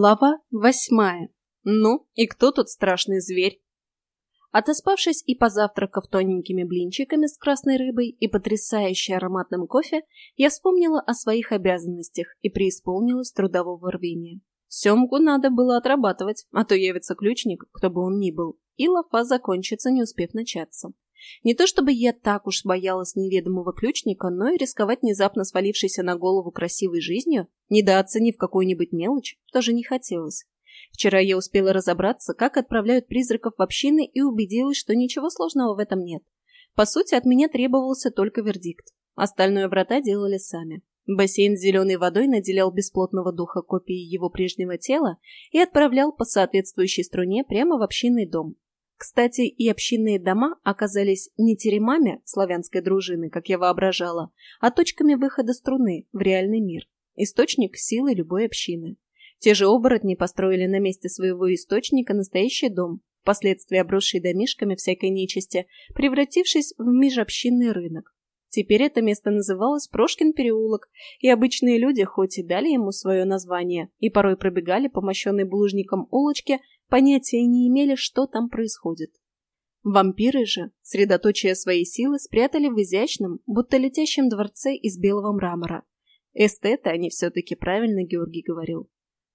Глава восьмая. Ну, и кто тут страшный зверь? Отоспавшись и позавтракав тоненькими блинчиками с красной рыбой и потрясающе ароматным кофе, я вспомнила о своих обязанностях и преисполнилась трудового рвения. Семгу надо было отрабатывать, а то явится ключник, кто бы он ни был, и лафа закончится, не успев начаться. Не то чтобы я так уж боялась неведомого ключника, но и рисковать внезапно свалившейся на голову красивой жизнью, недооценив какую-нибудь мелочь, тоже не хотелось. Вчера я успела разобраться, как отправляют призраков в общины и убедилась, что ничего сложного в этом нет. По сути, от меня требовался только вердикт. Остальное врата делали сами. Бассейн с зеленой водой наделял бесплотного духа копией его прежнего тела и отправлял по соответствующей струне прямо в общинный дом, кстати, и общинные дома оказались не теремами славянской дружины, как я воображала, а точками выхода струны в реальный мир, источник силы любой общины. Те же оборотни построили на месте своего источника настоящий дом, впоследствии обросший домишками всякой нечисти, превратившись в межобщинный рынок. Теперь это место называлось Прошкин переулок, и обычные люди хоть и дали ему свое название, и порой пробегали по мощенной булыжником улочке, понятия не имели, что там происходит. Вампиры же, средоточие своей силы, спрятали в изящном, будто летящем дворце из белого мрамора. Эстеты они все-таки правильно Георгий говорил.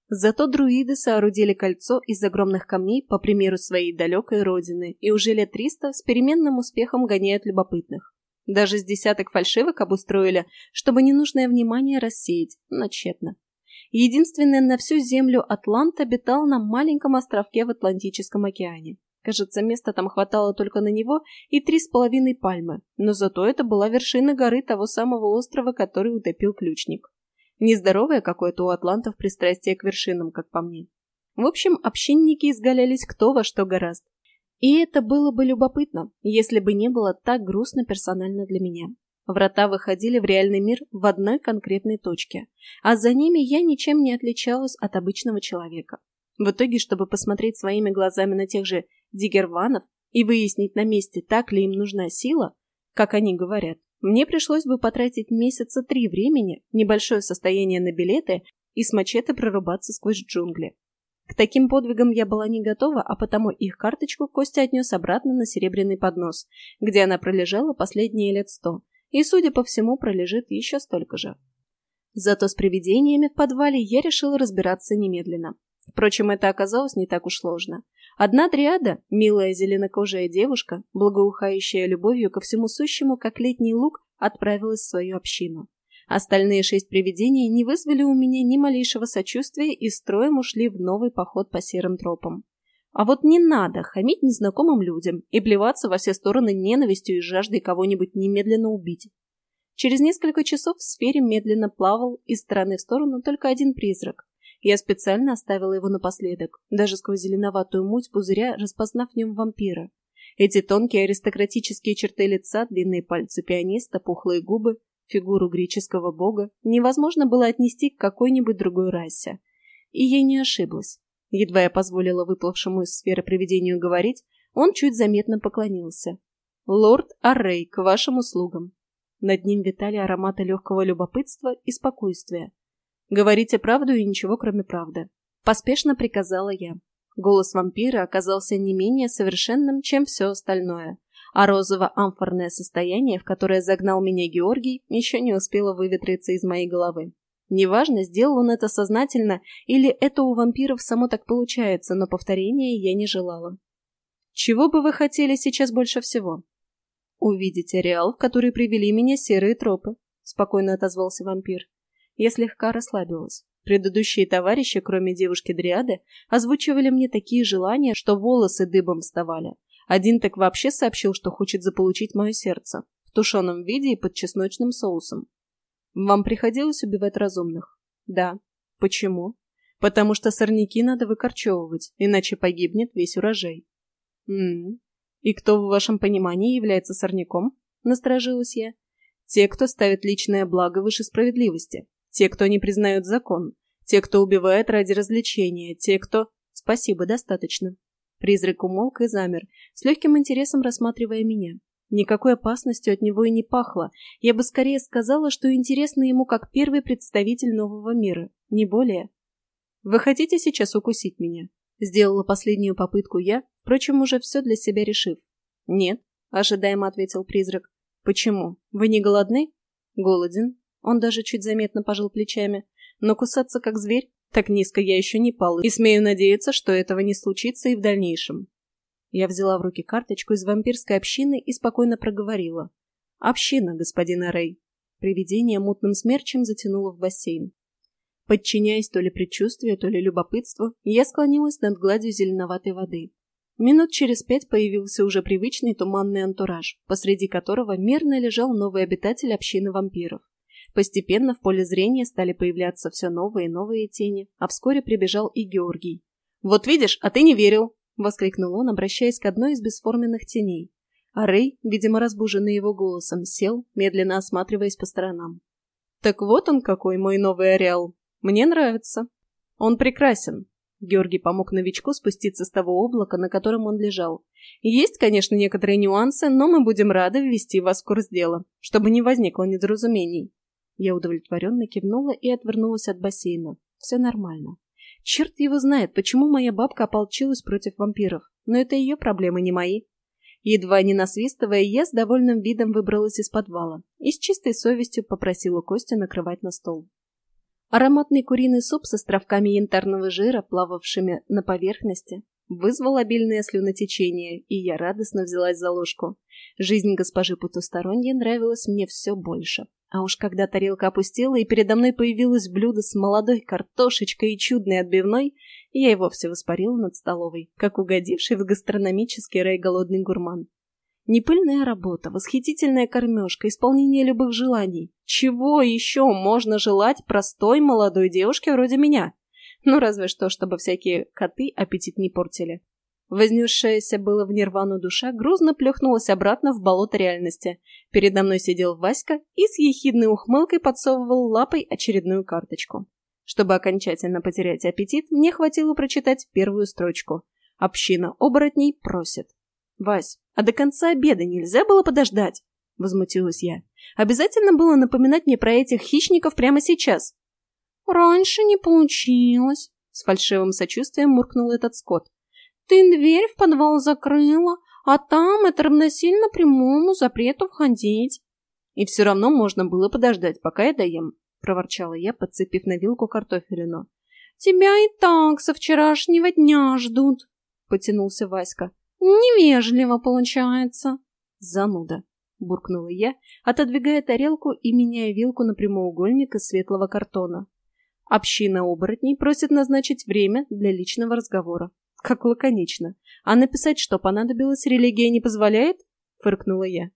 Зато друиды соорудили кольцо из огромных камней по примеру своей далекой родины и уже лет триста с переменным успехом гоняют любопытных. Даже с десяток фальшивок обустроили, чтобы ненужное внимание рассеять, но тщетно. Единственный на всю землю Атлант обитал на маленьком островке в Атлантическом океане. Кажется, места там хватало только на него и три с половиной пальмы, но зато это была вершина горы того самого острова, который утопил ключник. Нездоровое какое-то у атлантов пристрастие к вершинам, как по мне. В общем, общинники изгалялись кто во что гораст. И это было бы любопытно, если бы не было так грустно персонально для меня. Врата выходили в реальный мир в одной конкретной точке, а за ними я ничем не отличалась от обычного человека. В итоге, чтобы посмотреть своими глазами на тех же дигерванов и выяснить на месте, так ли им нужна сила, как они говорят, мне пришлось бы потратить месяца три времени, небольшое состояние на билеты и с мачете прорубаться сквозь джунгли. К таким подвигам я была не готова, а потому их карточку Костя отнес обратно на серебряный поднос, где она пролежала последние лет сто, и, судя по всему, пролежит еще столько же. Зато с привидениями в подвале я решила разбираться немедленно. Впрочем, это оказалось не так уж сложно. Одна дриада, милая зеленокожая девушка, благоухающая любовью ко всему сущему, как летний луг, отправилась в свою общину. Остальные шесть привидений не вызвали у меня ни малейшего сочувствия и строем ушли в новый поход по серым тропам. А вот не надо хамить незнакомым людям и плеваться во все стороны ненавистью и жаждой кого-нибудь немедленно убить. Через несколько часов в сфере медленно плавал из стороны в сторону только один призрак. Я специально оставила его напоследок, даже сквозь зеленоватую муть пузыря, распознав в нем вампира. Эти тонкие аристократические черты лица, длинные пальцы пианиста, пухлые губы, фигуру греческого бога невозможно было отнести к какой-нибудь другой расе. И я не ошиблась. Едва я позволила выплывшему из сферы привидению говорить, он чуть заметно поклонился. «Лорд Аррей, к вашим услугам». Над ним витали ароматы легкого любопытства и спокойствия. «Говорите правду и ничего, кроме правды». Поспешно приказала я. Голос вампира оказался не менее совершенным, чем все остальное, а розово-амфорное состояние, в которое загнал меня Георгий, еще не успело выветриться из моей головы. Неважно, сделал он это сознательно или это у вампиров само так получается, но повторения я не желала. Чего бы вы хотели сейчас больше всего? Увидеть ареал, в который привели меня серые тропы, спокойно отозвался вампир. Я слегка расслабилась. Предыдущие товарищи, кроме девушки-дриады, озвучивали мне такие желания, что волосы дыбом вставали. Один так вообще сообщил, что хочет заполучить мое сердце в тушеном виде и под чесночным соусом. Вам приходилось убивать разумных? Да. Почему? Потому что сорняки надо выкорчевывать, иначе погибнет весь урожай. М, И кто в вашем понимании является сорняком? Насторожилась я. Те, кто ставит личное благо выше справедливости. Те, кто не признают закон. Те, кто убивает ради развлечения. Те, кто... Спасибо, достаточно. Призрак умолк и замер, с легким интересом рассматривая меня. Никакой опасностью от него и не пахло. Я бы скорее сказала, что интересно ему как первый представитель нового мира, не более. Вы хотите сейчас укусить меня? Сделала последнюю попытку я, впрочем, уже все для себя решив. Нет, ожидаемо ответил призрак. Почему? Вы не голодны? Голоден. Он даже чуть заметно пожал плечами. Но кусаться как зверь? Так низко я еще не пал, и смею надеяться, что этого не случится и в дальнейшем. Я взяла в руки карточку из вампирской общины и спокойно проговорила. «Община, господин Рэй». Привидение мутным смерчем затянуло в бассейн. Подчиняясь то ли предчувствию, то ли любопытству, я склонилась над гладью зеленоватой воды. Минут через пять появился уже привычный туманный антураж, посреди которого мирно лежал новый обитатель общины вампиров. Постепенно в поле зрения стали появляться все новые и новые тени, а вскоре прибежал и Георгий. «Вот видишь, а ты не верил!» — воскликнул он, обращаясь к одной из бесформенных теней. А Рэй, видимо разбуженный его голосом, сел, медленно осматриваясь по сторонам. «Так вот он какой, мой новый ареал! Мне нравится. Он прекрасен!» Георгий помог новичку спуститься с того облака, на котором он лежал. «Есть, конечно, некоторые нюансы, но мы будем рады ввести вас в курс дела, чтобы не возникло недоразумений». Я удовлетворенно кивнула и отвернулась от бассейна. Все нормально. Черт его знает, почему моя бабка ополчилась против вампиров. Но это ее проблемы, не мои. Едва не насвистывая, я с довольным видом выбралась из подвала и с чистой совестью попросила Костя накрывать на стол. Ароматный куриный суп с островками янтарного жира, плававшими на поверхности, вызвал обильное слюнотечение, и я радостно взялась за ложку. Жизнь госпожи потусторонней нравилась мне все больше. А уж когда тарелка опустела и передо мной появилось блюдо с молодой картошечкой и чудной отбивной, я и вовсе воспарила над столовой, как угодивший в гастрономический рай голодный гурман. Непыльная работа, восхитительная кормежка, исполнение любых желаний. Чего еще можно желать простой молодой девушке вроде меня? Ну, разве что, чтобы всякие коты аппетит не портили. Вознесшаяся было в нирвану душа грузно плюхнулась обратно в болото реальности. Передо мной сидел Васька и с ехидной ухмылкой подсовывал лапой очередную карточку. Чтобы окончательно потерять аппетит, мне хватило прочитать первую строчку. «Община оборотней просит». «Вась, а до конца обеда нельзя было подождать?» — возмутилась я. «Обязательно было напоминать мне про этих хищников прямо сейчас». «Раньше не получилось», — с фальшивым сочувствием муркнул этот скот. Ты дверь в подвал закрыла, а там это равносильно прямому запрету входить. И все равно можно было подождать, пока я доем, проворчала я, подцепив на вилку картофелину. Тебя и так со вчерашнего дня ждут, потянулся Васька. Невежливо получается. Зануда, буркнула я, отодвигая тарелку и меняя вилку на прямоугольник из светлого картона. Община оборотней просит назначить время для личного разговора. Как лаконично. А написать, что понадобилось, религия не позволяет? Фыркнула я.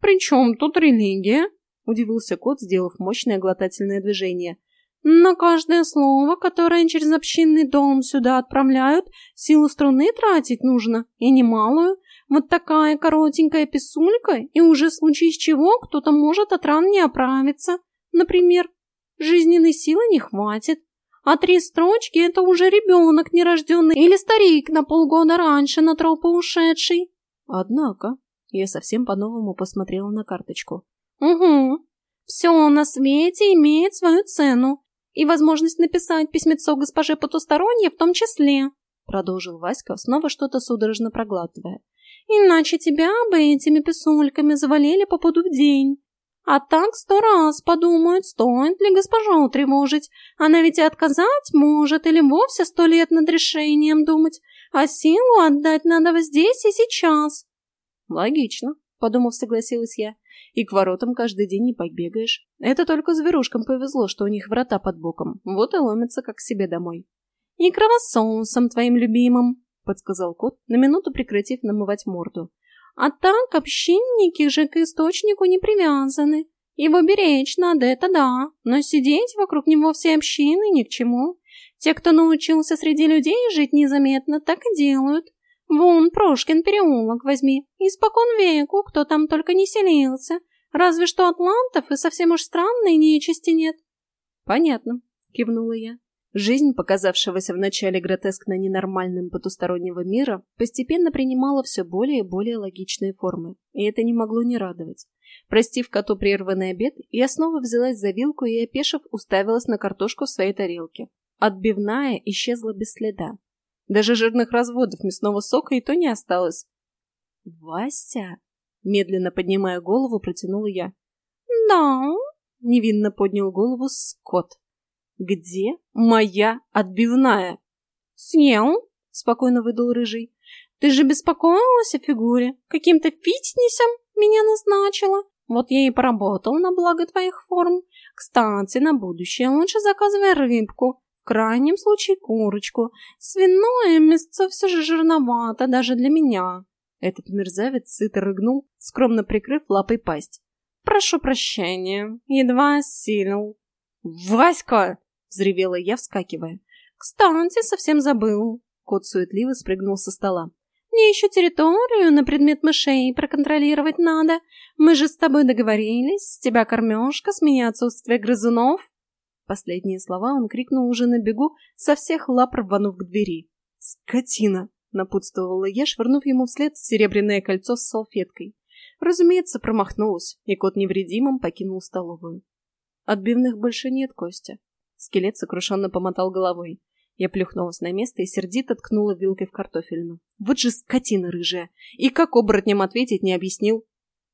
«При чем тут религия?» Удивился кот, сделав мощное глотательное движение. «На каждое слово, которое через общинный дом сюда отправляют, силу струны тратить нужно, и немалую. Вот такая коротенькая писулька, и уже в случае чего кто-то может от ран не оправиться. Например, жизненной силы не хватит, а три строчки — это уже ребенок нерожденный или старик на полгода раньше на тропы ушедший. Однако, я совсем по-новому посмотрела на карточку. Угу. Все на свете имеет свою цену. И возможность написать письмецо госпоже потусторонней в том числе, продолжил Васька, снова что-то судорожно проглатывая. Иначе тебя бы этими писульками завалили по пуду в день. А так сто раз подумают, стоит ли госпожу тревожить. Она ведь и отказать может, или вовсе сто лет над решением думать. А силу отдать надо здесь и сейчас. Логично, подумав, согласилась я. И к воротам каждый день не побегаешь. Это только зверушкам повезло, что у них врата под боком. Вот и ломятся, как к себе домой. И кровососом твоим любимым, подсказал кот, на минуту прекратив намывать морду. А так общинники же к источнику не привязаны. Его беречь надо, это да, но сидеть вокруг него всей общины ни к чему. Те, кто научился среди людей жить незаметно, так и делают. Вон, Прошкин переулок возьми, испокон веку, кто там только не селился. Разве что атлантов и совсем уж странной нечисти нет. Понятно, кивнула я. Жизнь, показавшегося вначале гротескно ненормальным потустороннего мира, постепенно принимала все более и более логичные формы, и это не могло не радовать. Простив коту прерванный обед, я снова взялась за вилку и, опешив, уставилась на картошку в своей тарелке. Отбивная исчезла без следа. Даже жирных разводов мясного сока и то не осталось. «Вася?» — медленно поднимая голову, протянула я. «Да?» — невинно поднял голову Скотт. «Где моя отбивная?» «Съел?» — спокойно выдал Рыжий. «Ты же беспокоилась о фигуре. Каким-то фитнесом меня назначила. Вот я и поработал на благо твоих форм. Кстати, на будущее лучше заказывай рыбку. В крайнем случае курочку. Свиное мясо все же жирновато даже для меня». Этот мерзавец сыто рыгнул, скромно прикрыв лапой пасть. «Прошу прощения, едва осилил». «Васька!» — взревела я, вскакивая. «Кстати, совсем забыл». Кот суетливо спрыгнул со стола. «Мне еще территорию на предмет мышей проконтролировать надо. Мы же с тобой договорились, с тебя кормежка, с меня отсутствие грызунов». Последние слова он крикнул уже на бегу, со всех лап рванув к двери. «Скотина!» — напутствовала я, швырнув ему вслед серебряное кольцо с салфеткой. Разумеется, промахнулась, и кот невредимым покинул столовую. Отбивных больше нет, Костя. Скелет сокрушенно помотал головой. Я плюхнулась на место и сердито ткнула вилкой в картофельну. Вот же скотина рыжая! И как оборотням ответить не объяснил.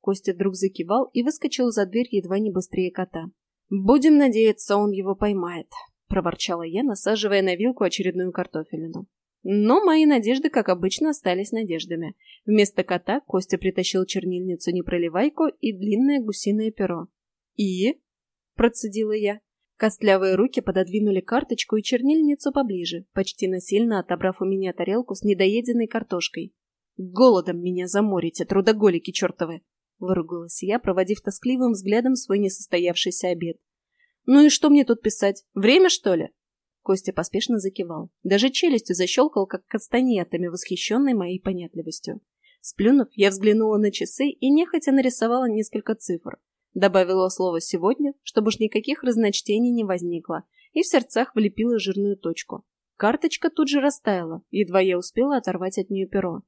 Костя вдруг закивал и выскочил за дверь едва не быстрее кота. «Будем надеяться, он его поймает», — проворчала я, насаживая на вилку очередную картофелину. Но мои надежды, как обычно, остались надеждами. Вместо кота Костя притащил чернильницу-непроливайку и длинное гусиное перо. «И?» – процедила я. Костлявые руки пододвинули карточку и чернильницу поближе, почти насильно отобрав у меня тарелку с недоеденной картошкой. «Голодом меня заморите, трудоголики чертовы!» — выругалась я, проводив тоскливым взглядом свой несостоявшийся обед. «Ну и что мне тут писать? Время, что ли?» Костя поспешно закивал. Даже челюстью защелкал, как кастаньетами, восхищенной моей понятливостью. Сплюнув, я взглянула на часы и нехотя нарисовала несколько цифр. Добавила слово «сегодня», чтобы уж никаких разночтений не возникло, и в сердцах влепила жирную точку. Карточка тут же растаяла, едва я успела оторвать от нее перо.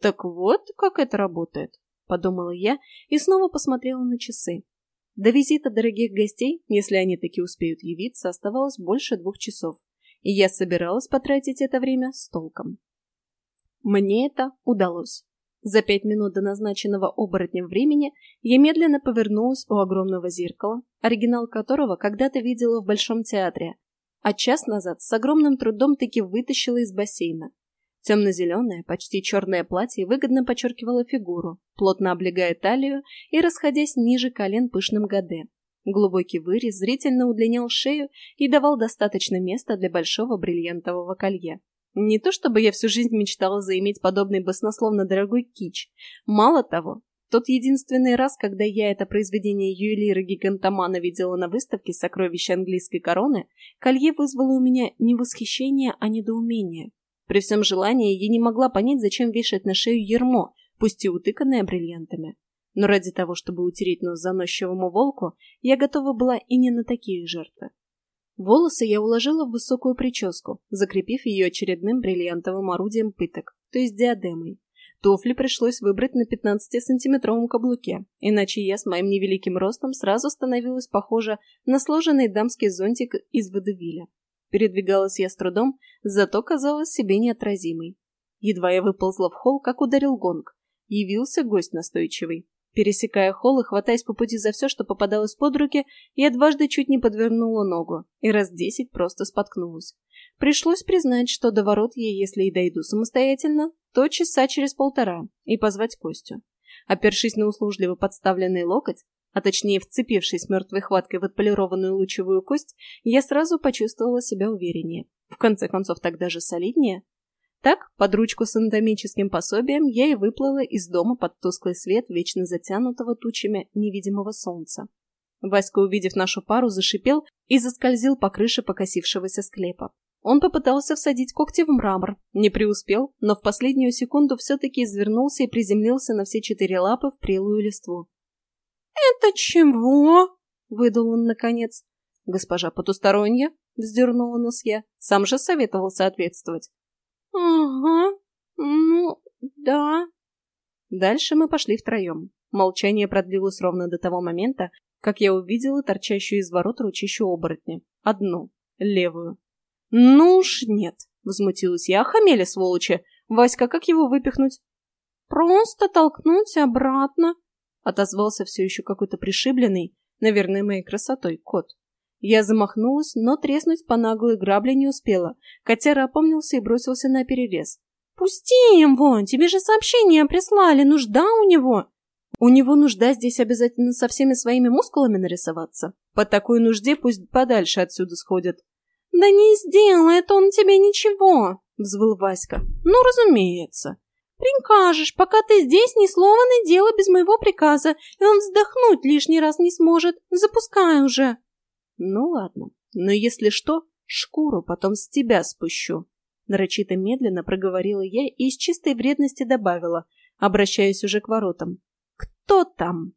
«Так вот, как это работает», — подумала я и снова посмотрела на часы. До визита дорогих гостей, если они таки успеют явиться, оставалось больше двух часов, и я собиралась потратить это время с толком. Мне это удалось. За пять минут до назначенного оборотнем времени я медленно повернулась у огромного зеркала, оригинал которого когда-то видела в Большом театре, а час назад с огромным трудом таки вытащила из бассейна. Темно-зеленое, почти черное платье выгодно подчеркивало фигуру, плотно облегая талию и расходясь ниже колен пышным гаде. Глубокий вырез зрительно удлинял шею и давал достаточно места для большого бриллиантового колье. Не то чтобы я всю жизнь мечтала заиметь подобный баснословно дорогой кич. Мало того, тот единственный раз, когда я это произведение ювелира-гигантомана видела на выставке «Сокровища английской короны», колье вызвало у меня не восхищение, а недоумение. При всем желании я не могла понять, зачем вешать на шею ермо, пусть и утыканное бриллиантами. Но ради того, чтобы утереть нос заносчивому волку, я готова была и не на такие жертвы. Волосы я уложила в высокую прическу, закрепив ее очередным бриллиантовым орудием пыток, то есть диадемой. Туфли пришлось выбрать на 15-сантиметровом каблуке, иначе я с моим невеликим ростом сразу становилась похожа на сложенный дамский зонтик из водевиля. Передвигалась я с трудом, зато казалась себе неотразимой. Едва я выползла в холл, как ударил гонг. Явился гость настойчивый. Пересекая холл и хватаясь по пути за все, что попадалось под руки, я дважды чуть не подвернула ногу и раз десять просто споткнулась. Пришлось признать, что до ворот я, если и дойду самостоятельно, то часа через полтора, и позвать Костю. Опершись на услужливо подставленный локоть, а точнее вцепившись мертвой хваткой в отполированную лучевую кость, я сразу почувствовала себя увереннее. В конце концов, так даже солиднее. Так, под ручку с анатомическим пособием, я и выплыла из дома под тусклый свет вечно затянутого тучами невидимого солнца. Васька, увидев нашу пару, зашипел и заскользил по крыше покосившегося склепа. Он попытался всадить когти в мрамор, не преуспел, но в последнюю секунду все-таки извернулся и приземлился на все четыре лапы в прелую листву. «Это чего?» — выдал он наконец. «Госпожа потусторонняя?» — вздернула нос я. Сам же советовал соответствовать. «Ага, ну, да». Дальше мы пошли втроем. Молчание продлилось ровно до того момента, как я увидела торчащую из ворот ручищу оборотня. Одну, левую. Ну уж нет, возмутилась я. Хамели, сволочи. Васька, как его выпихнуть? Просто толкнуть обратно, отозвался все еще какой-то пришибленный, наверное, моей красотой, кот. Я замахнулась, но треснуть по наглой грабле не успела. Котяра опомнился и бросился на перерез. «Пусти его! Тебе же сообщение прислали! Нужда у него!» «У него нужда здесь обязательно со всеми своими мускулами нарисоваться. По такой нужде пусть подальше отсюда сходит». «Да не сделает он тебе ничего!» — взвыл Васька. «Ну, разумеется!» «Прикажешь, пока ты здесь ни слова не делай без моего приказа, и он вздохнуть лишний раз не сможет. Запускай уже!» «Ну ладно, но если что, шкуру потом с тебя спущу». Нарочито медленно проговорила я и из чистой вредности добавила, обращаясь уже к воротам. «Кто там?»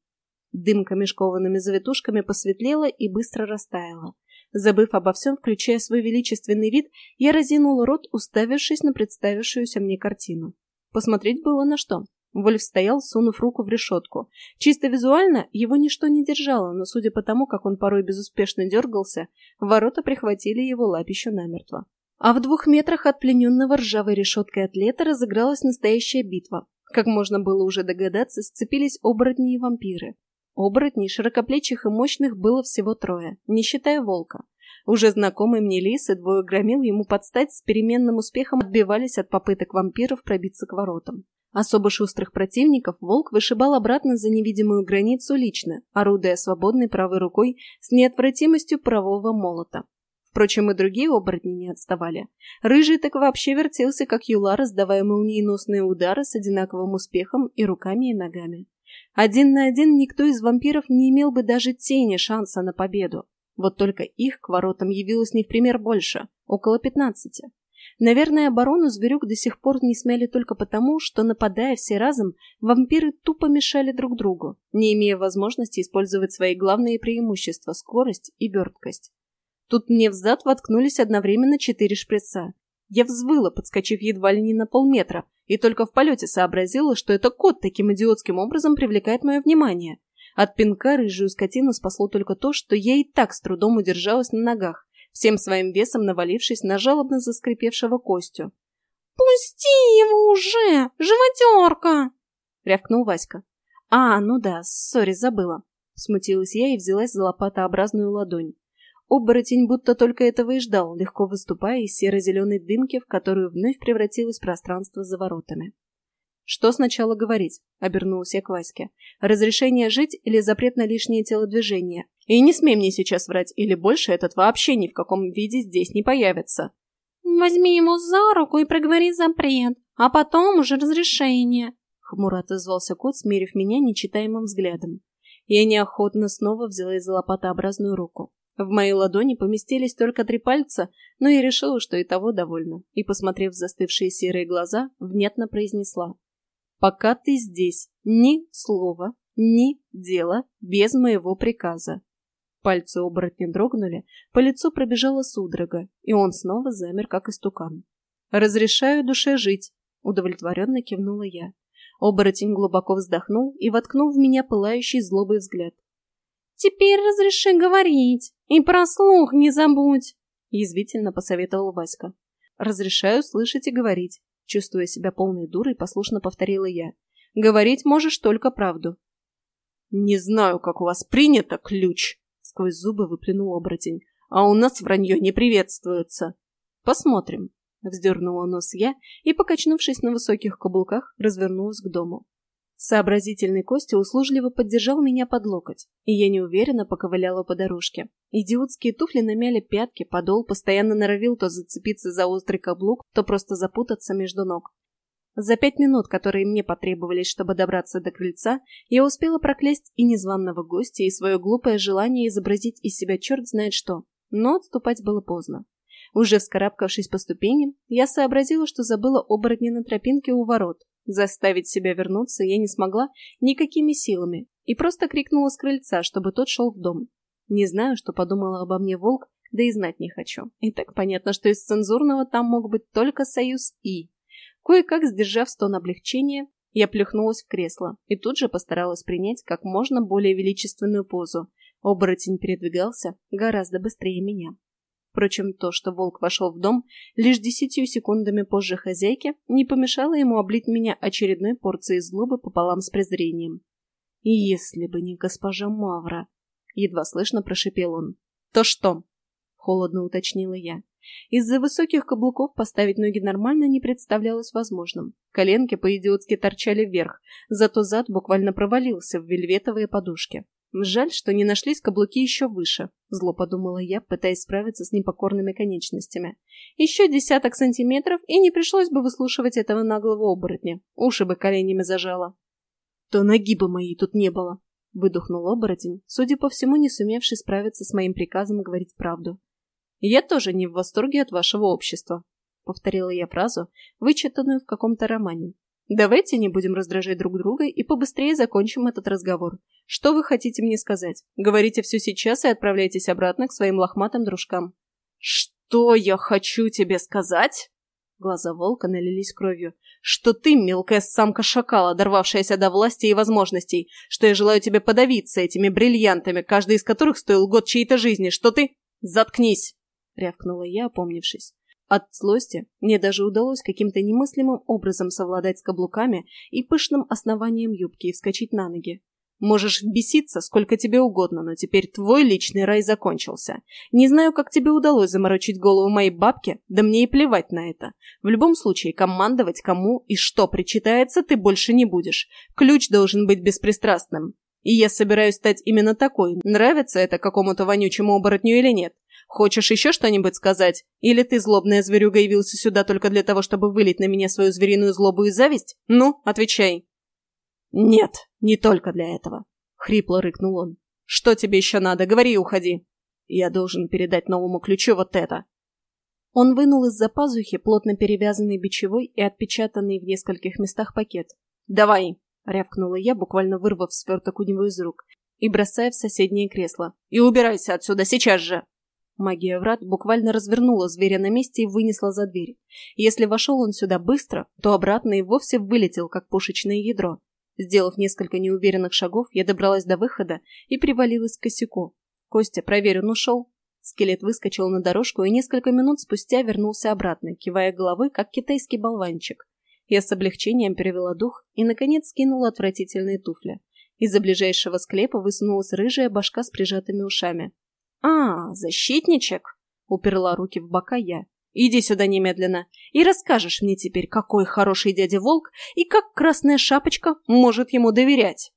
Дымка мешкованными завитушками посветлела и быстро растаяла. Забыв обо всем, включая свой величественный вид, я разинула рот, уставившись на представившуюся мне картину. Посмотреть было на что. Вольф стоял, сунув руку в решетку. Чисто визуально его ничто не держало, но судя по тому, как он порой безуспешно дергался, ворота прихватили его лапищу намертво. А в двух метрах от плененного ржавой решеткой атлета разыгралась настоящая битва. Как можно было уже догадаться, сцепились оборотни и вампиры. Оборотней, широкоплечих и мощных, было всего трое, не считая волка. Уже знакомый мне лис и двое громил ему подстать с переменным успехом отбивались от попыток вампиров пробиться к воротам. Особо шустрых противников волк вышибал обратно за невидимую границу лично, орудуя свободной правой рукой с неотвратимостью правого молота. Впрочем, и другие оборотни не отставали. Рыжий так вообще вертелся, как юла, раздавая молниеносные удары с одинаковым успехом и руками, и ногами. Один на один никто из вампиров не имел бы даже тени шанса на победу. Вот только их к воротам явилось не в пример больше, около пятнадцати. Наверное, оборону зверюк до сих пор не смели только потому, что, нападая все разом, вампиры тупо мешали друг другу, не имея возможности использовать свои главные преимущества – скорость и верткость. Тут мне взад воткнулись одновременно четыре шприца. Я взвыла, подскочив едва ли не на полметра, и только в полете сообразила, что это кот таким идиотским образом привлекает мое внимание. От пинка рыжую скотину спасло только то, что я и так с трудом удержалась на ногах, всем своим весом навалившись на жалобно заскрипевшего Костю. «Пусти его уже! Животерка!» — рявкнул Васька. «А, ну да, сори, забыла». Смутилась я и взялась за лопатообразную ладонь. Оборотень будто только этого и ждал, легко выступая из серо-зеленой дымки, в которую вновь превратилось пространство за воротами. «Что сначала говорить?» — обернулась я к Ваське. «Разрешение жить или запрет на лишнее телодвижение? И не смей мне сейчас врать, или больше этот вообще ни в каком виде здесь не появится». «Возьми ему за руку и проговори запрет, а потом уже разрешение», — хмуро отозвался кот, смерив меня нечитаемым взглядом. Я неохотно снова взяла за лопатообразную руку. В моей ладони поместились только три пальца, но я решила, что и того довольно, и, посмотрев в застывшие серые глаза, внятно произнесла. Пока ты здесь, ни слова, ни дела без моего приказа. Пальцы оборотня дрогнули, по лицу пробежала судорога, и он снова замер, как истукан. «Разрешаю душе жить», — удовлетворенно кивнула я. Оборотень глубоко вздохнул и воткнул в меня пылающий злобый взгляд. «Теперь разреши говорить, и про слух не забудь», — язвительно посоветовал Васька. «Разрешаю слышать и говорить», Чувствуя себя полной дурой, послушно повторила я. «Говорить можешь только правду». «Не знаю, как у вас принято, ключ!» Сквозь зубы выплюнул оборотень. «А у нас вранье не приветствуется!» «Посмотрим!» Вздернула нос я и, покачнувшись на высоких каблуках, развернулась к дому. Сообразительный Костя услужливо поддержал меня под локоть, и я неуверенно поковыляла по дорожке. Идиотские туфли намяли пятки, подол постоянно норовил то зацепиться за острый каблук, то просто запутаться между ног. За пять минут, которые мне потребовались, чтобы добраться до крыльца, я успела проклясть и незваного гостя, и свое глупое желание изобразить из себя черт знает что. Но отступать было поздно. Уже вскарабкавшись по ступеням, я сообразила, что забыла оборотни на тропинке у ворот, Заставить себя вернуться я не смогла никакими силами и просто крикнула с крыльца, чтобы тот шел в дом. Не знаю, что подумала обо мне волк, да и знать не хочу. И так понятно, что из цензурного там мог быть только союз «и». Кое-как, сдержав стон облегчения, я плюхнулась в кресло и тут же постаралась принять как можно более величественную позу. Оборотень передвигался гораздо быстрее меня. Впрочем, то, что волк вошел в дом лишь десятью секундами позже хозяйки, не помешало ему облить меня очередной порцией злобы пополам с презрением. И «Если бы не госпожа Мавра!» — едва слышно прошипел он. «То что?» — холодно уточнила я. Из-за высоких каблуков поставить ноги нормально не представлялось возможным. Коленки по-идиотски торчали вверх, зато зад буквально провалился в вельветовые подушки. Жаль, что не нашлись каблуки еще выше, зло подумала я, пытаясь справиться с непокорными конечностями. Еще десяток сантиметров, и не пришлось бы выслушивать этого наглого оборотня. Уши бы коленями зажало. То ноги бы моей тут не было, выдохнул оборотень, судя по всему, не сумевший справиться с моим приказом говорить правду. «Я тоже не в восторге от вашего общества», — повторила я фразу, вычитанную в каком-то романе. «Давайте не будем раздражать друг друга и побыстрее закончим этот разговор. Что вы хотите мне сказать? Говорите все сейчас и отправляйтесь обратно к своим лохматым дружкам». «Что я хочу тебе сказать?» Глаза волка налились кровью. «Что ты, мелкая самка шакала, дорвавшаяся до власти и возможностей, что я желаю тебе подавиться этими бриллиантами, каждый из которых стоил год чьей-то жизни, что ты...» «Заткнись!» рявкнула я, опомнившись. От злости мне даже удалось каким-то немыслимым образом совладать с каблуками и пышным основанием юбки и вскочить на ноги. Можешь беситься сколько тебе угодно, но теперь твой личный рай закончился. Не знаю, как тебе удалось заморочить голову моей бабке, да мне и плевать на это. В любом случае, командовать кому и что причитается ты больше не будешь. Ключ должен быть беспристрастным. И я собираюсь стать именно такой. Нравится это какому-то вонючему оборотню или нет? Хочешь еще что-нибудь сказать? Или ты, злобная зверюга, явился сюда только для того, чтобы вылить на меня свою звериную злобу и зависть? Ну, отвечай. Нет, не только для этого. Хрипло рыкнул он. Что тебе еще надо? Говори уходи. Я должен передать новому ключу вот это. Он вынул из-за пазухи плотно перевязанный бичевой и отпечатанный в нескольких местах пакет. «Давай!» — рявкнула я, буквально вырвав сверток у него из рук и бросая в соседнее кресло. «И убирайся отсюда, сейчас же!» Магия врат буквально развернула зверя на месте и вынесла за дверь. Если вошел он сюда быстро, то обратно и вовсе вылетел, как пушечное ядро. Сделав несколько неуверенных шагов, я добралась до выхода и привалилась к косяку. «Костя, проверь, он ушел?» Скелет выскочил на дорожку и несколько минут спустя вернулся обратно, кивая головой, как китайский болванчик. Я с облегчением перевела дух и, наконец, скинула отвратительные туфли. Из-за ближайшего склепа высунулась рыжая башка с прижатыми ушами. «А, защитничек!» — уперла руки в бока я. «Иди сюда немедленно и расскажешь мне теперь, какой хороший дядя Волк и как Красная Шапочка может ему доверять».